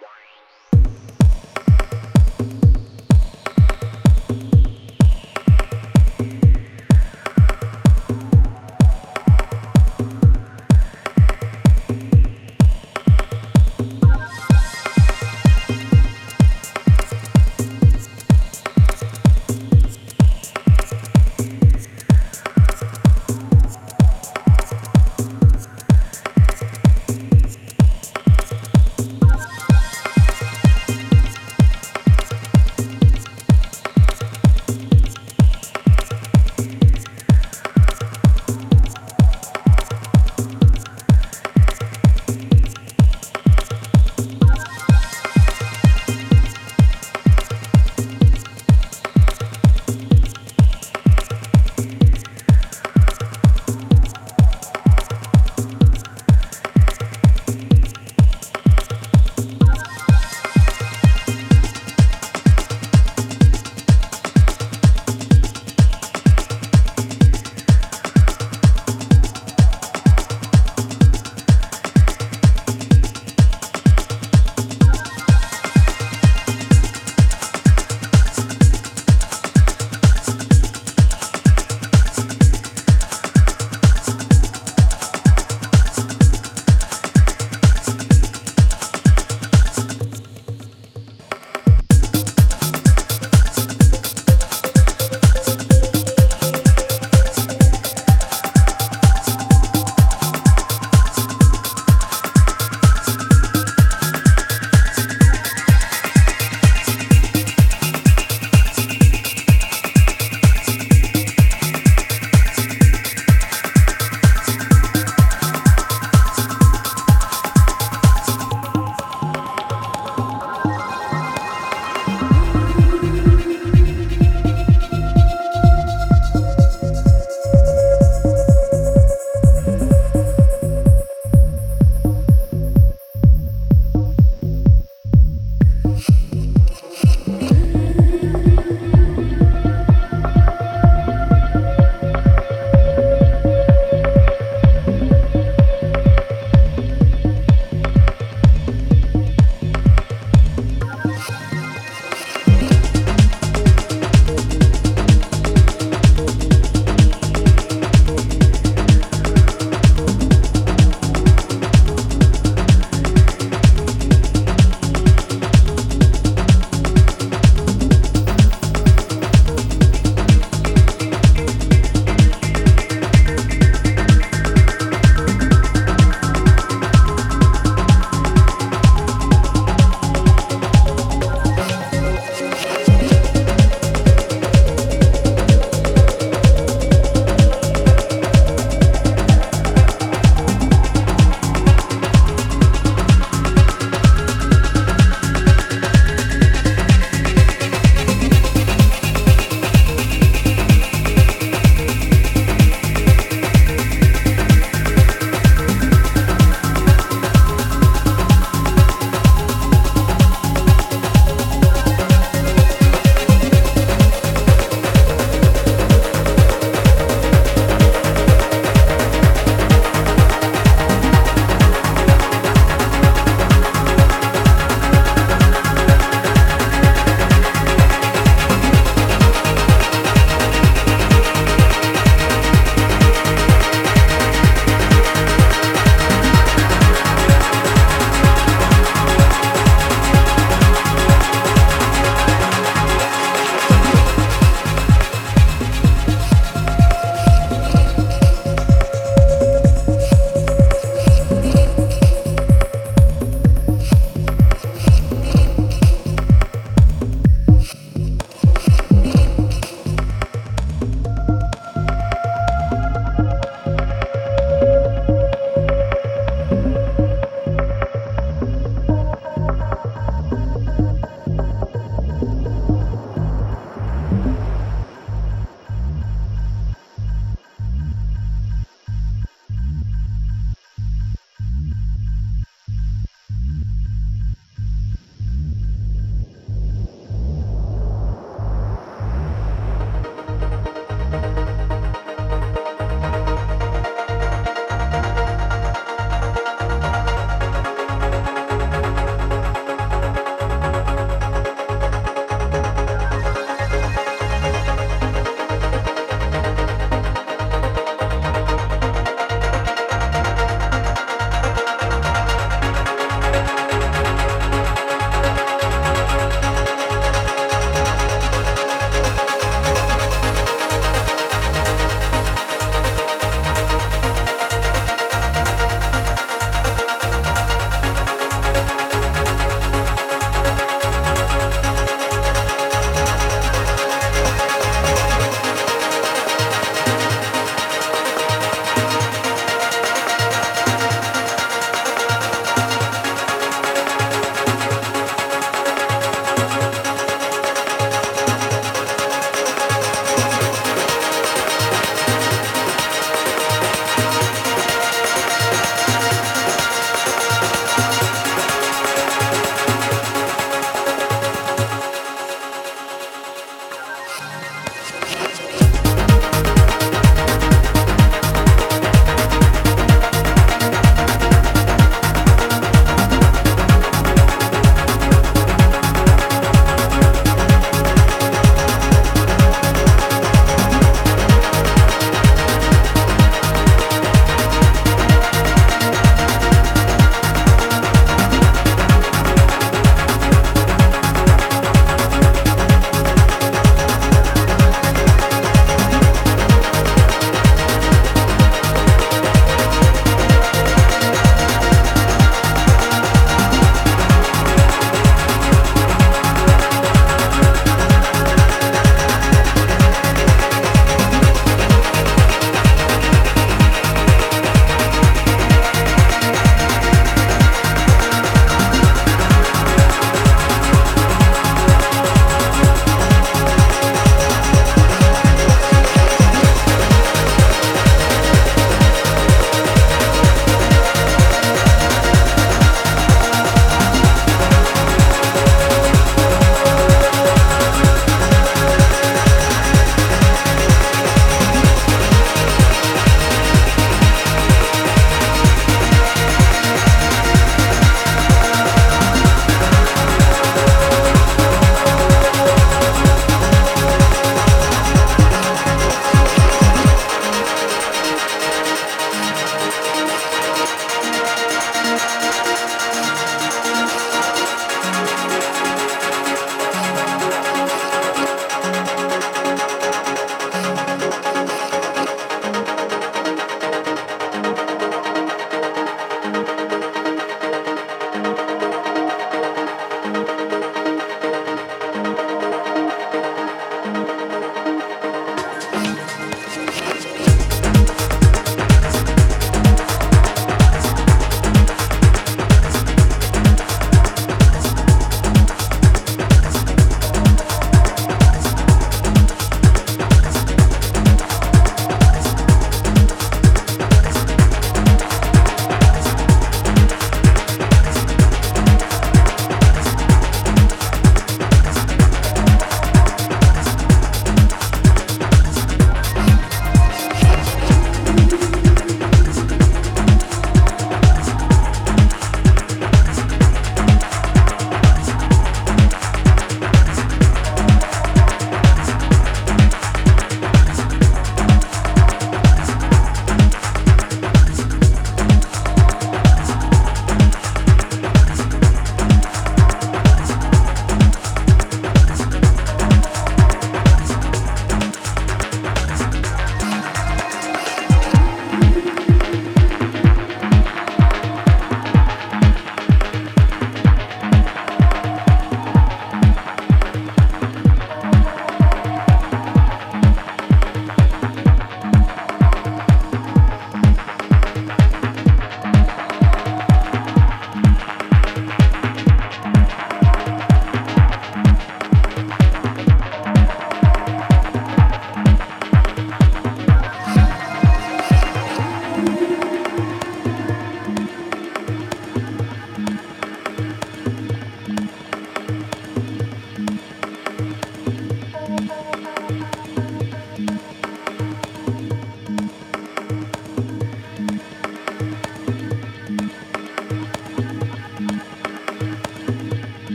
Warriors.